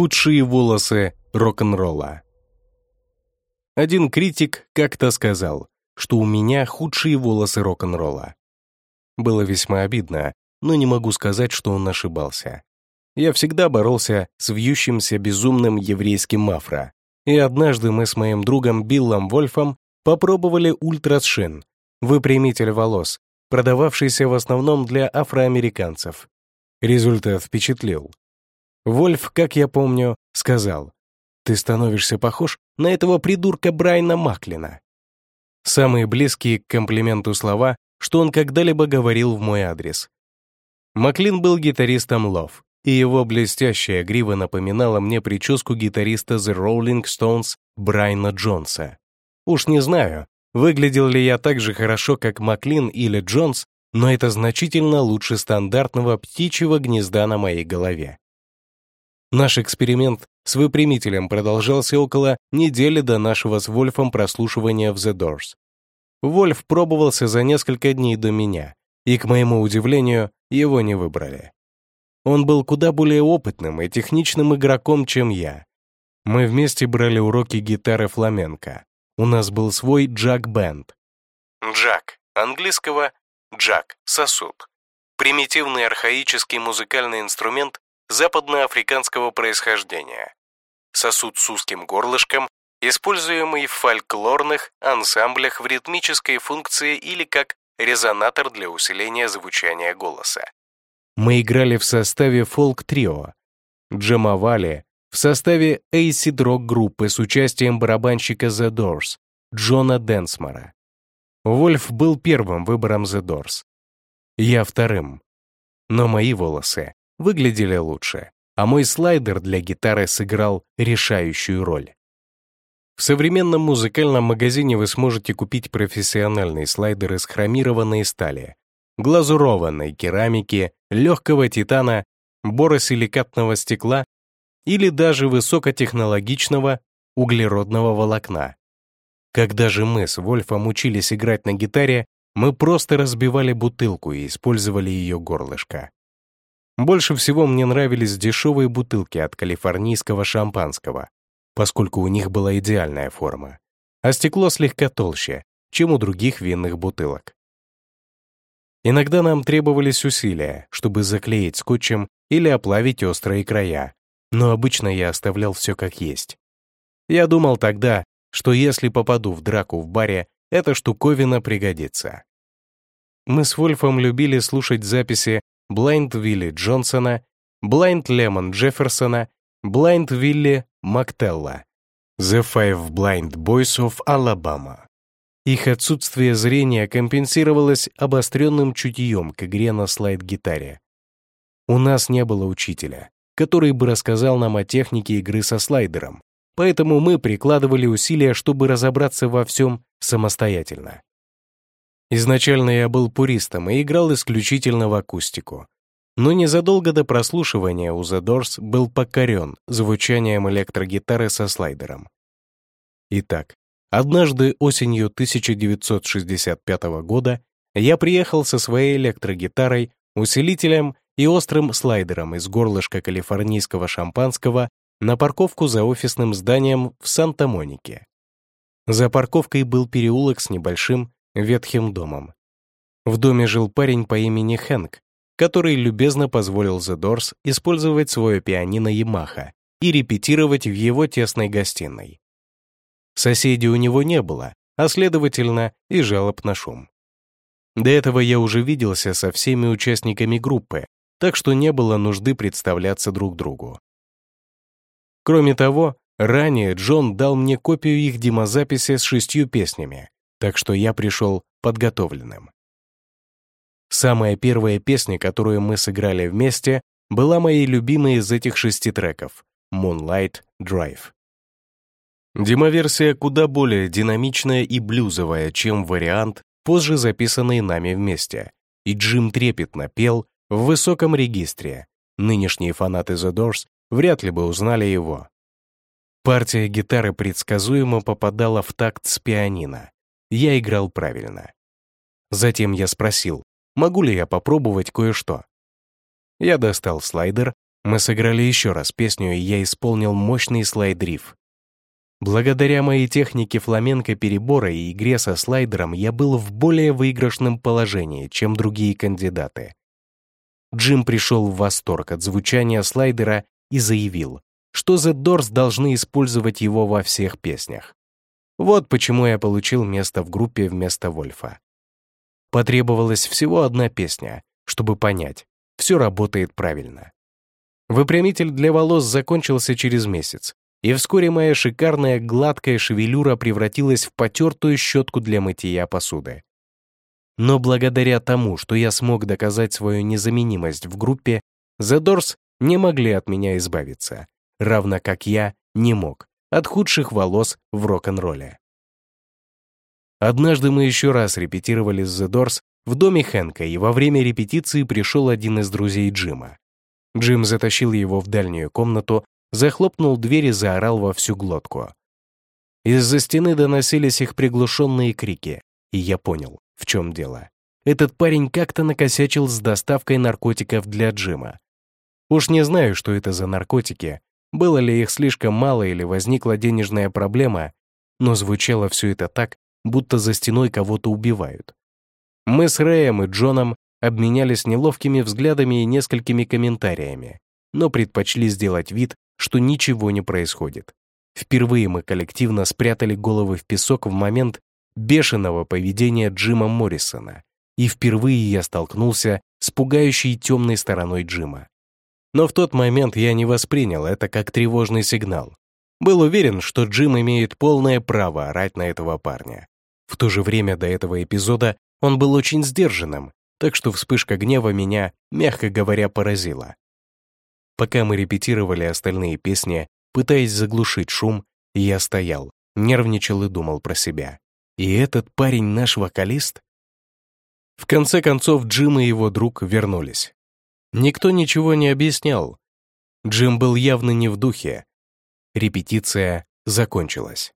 Худшие волосы рок-н-ролла. Один критик как-то сказал, что у меня худшие волосы рок-н-ролла. Было весьма обидно, но не могу сказать, что он ошибался. Я всегда боролся с вьющимся безумным еврейским мафро, и однажды мы с моим другом Биллом Вольфом попробовали ультрасшин, выпрямитель волос, продававшийся в основном для афроамериканцев. Результат впечатлил. Вольф, как я помню, сказал, «Ты становишься похож на этого придурка Брайна Маклина». Самые близкие к комплименту слова, что он когда-либо говорил в мой адрес. Маклин был гитаристом Love, и его блестящая грива напоминала мне прическу гитариста The Rolling Stones Брайна Джонса. Уж не знаю, выглядел ли я так же хорошо, как Маклин или Джонс, но это значительно лучше стандартного птичьего гнезда на моей голове. Наш эксперимент с выпрямителем продолжался около недели до нашего с Вольфом прослушивания в The Doors. Вольф пробовался за несколько дней до меня, и, к моему удивлению, его не выбрали. Он был куда более опытным и техничным игроком, чем я. Мы вместе брали уроки гитары фламенко. У нас был свой джак-бенд. Джак, английского джак, сосуд. Примитивный архаический музыкальный инструмент, западноафриканского происхождения. Сосуд с узким горлышком, используемый в фольклорных ансамблях в ритмической функции или как резонатор для усиления звучания голоса. Мы играли в составе фолк-трио, джемовали в составе acid-рок группы с участием барабанщика The Doors Джона Денсмора. Вольф был первым выбором The Doors. Я вторым. Но мои волосы выглядели лучше, а мой слайдер для гитары сыграл решающую роль. В современном музыкальном магазине вы сможете купить профессиональный слайдер из хромированной стали, глазурованной керамики, легкого титана, боросиликатного стекла или даже высокотехнологичного углеродного волокна. Когда же мы с Вольфом учились играть на гитаре, мы просто разбивали бутылку и использовали ее горлышко. Больше всего мне нравились дешевые бутылки от калифорнийского шампанского, поскольку у них была идеальная форма, а стекло слегка толще, чем у других винных бутылок. Иногда нам требовались усилия, чтобы заклеить скотчем или оплавить острые края, но обычно я оставлял все как есть. Я думал тогда, что если попаду в драку в баре, эта штуковина пригодится. Мы с Вольфом любили слушать записи Blind Вилли Джонсона, Blind Лемон Джефферсона, Blind Вилли Мактелла, The Five Blind Boys of Alabama. Их отсутствие зрения компенсировалось обостренным чутьем к игре на слайд-гитаре. У нас не было учителя, который бы рассказал нам о технике игры со слайдером, поэтому мы прикладывали усилия, чтобы разобраться во всем самостоятельно. Изначально я был пуристом и играл исключительно в акустику. Но незадолго до прослушивания у The Doors был покорен звучанием электрогитары со слайдером. Итак, однажды осенью 1965 года я приехал со своей электрогитарой, усилителем и острым слайдером из горлышка калифорнийского шампанского на парковку за офисным зданием в Санта-Монике. За парковкой был переулок с небольшим ветхим домом. В доме жил парень по имени Хэнк, который любезно позволил The Doors использовать свое пианино Yamaha и репетировать в его тесной гостиной. Соседей у него не было, а следовательно и жалоб на шум. До этого я уже виделся со всеми участниками группы, так что не было нужды представляться друг другу. Кроме того, ранее Джон дал мне копию их демозаписи с шестью песнями, так что я пришел подготовленным. Самая первая песня, которую мы сыграли вместе, была моей любимой из этих шести треков — Moonlight Drive. Демоверсия куда более динамичная и блюзовая, чем вариант, позже записанный нами вместе, и Джим трепетно пел в высоком регистре. Нынешние фанаты The Doors вряд ли бы узнали его. Партия гитары предсказуемо попадала в такт с пианино, я играл правильно. Затем я спросил, могу ли я попробовать кое-что. Я достал слайдер, Мы сыграли еще раз песню, и я исполнил мощный слайд-риф. Благодаря моей технике фламенко перебора и игре со слайдером я был в более выигрышном положении, чем другие кандидаты. Джим пришел в восторг от звучания слайдера и заявил, что The Doors должны использовать его во всех песнях. Вот почему я получил место в группе вместо Вольфа. Потребовалась всего одна песня, чтобы понять, все работает правильно. Выпрямитель для волос закончился через месяц, и вскоре моя шикарная гладкая шевелюра превратилась в потертую щетку для мытья посуды. Но благодаря тому, что я смог доказать свою незаменимость в группе, The Doors не могли от меня избавиться, равно как я не мог от худших волос в рок-н-ролле. Однажды мы еще раз репетировали с The Doors в доме Хэнка, и во время репетиции пришел один из друзей Джима. Джим затащил его в дальнюю комнату, захлопнул дверь и заорал во всю глотку. Из-за стены доносились их приглушенные крики, и я понял, в чем дело. Этот парень как-то накосячил с доставкой наркотиков для Джима. Уж не знаю, что это за наркотики, было ли их слишком мало или возникла денежная проблема, но звучало все это так, будто за стеной кого-то убивают. Мы с Рэем и Джоном обменялись неловкими взглядами и несколькими комментариями, но предпочли сделать вид, что ничего не происходит. Впервые мы коллективно спрятали головы в песок в момент бешеного поведения Джима Моррисона, и впервые я столкнулся с пугающей темной стороной Джима. Но в тот момент я не воспринял это как тревожный сигнал. Был уверен, что Джим имеет полное право орать на этого парня. В то же время до этого эпизода он был очень сдержанным, так что вспышка гнева меня, мягко говоря, поразила. Пока мы репетировали остальные песни, пытаясь заглушить шум, я стоял, нервничал и думал про себя. И этот парень наш вокалист? В конце концов, Джим и его друг вернулись. Никто ничего не объяснял. Джим был явно не в духе. Репетиция закончилась.